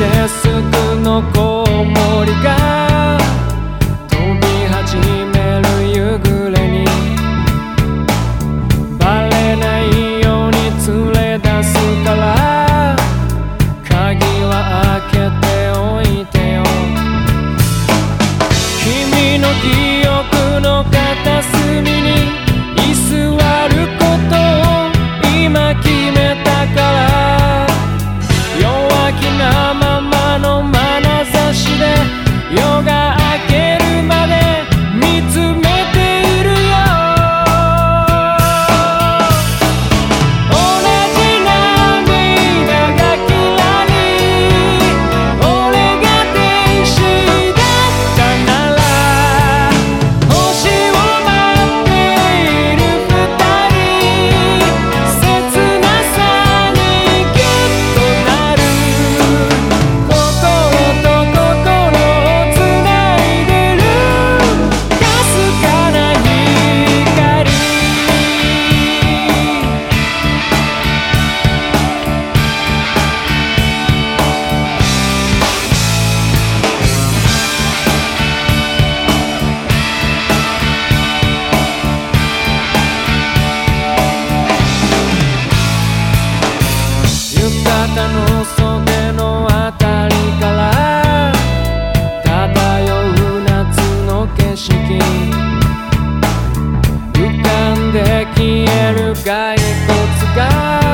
してすぐの子守がえる骸骨が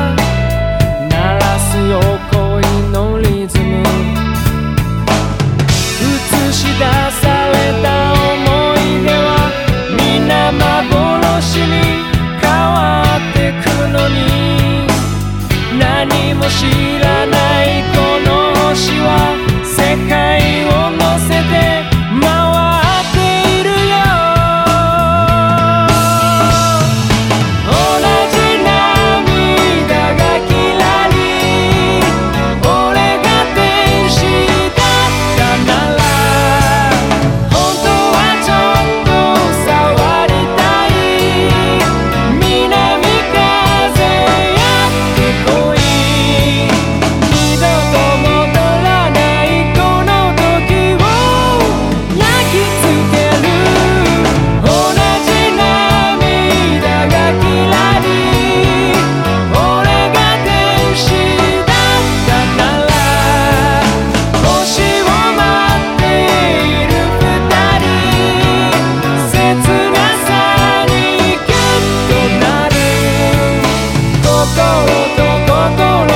todo, todo.